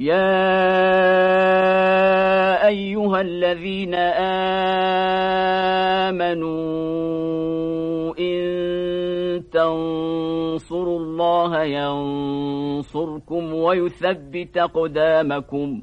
يا أيها الذين آمنوا إن تنصروا الله ينصركم ويثبت قدامكم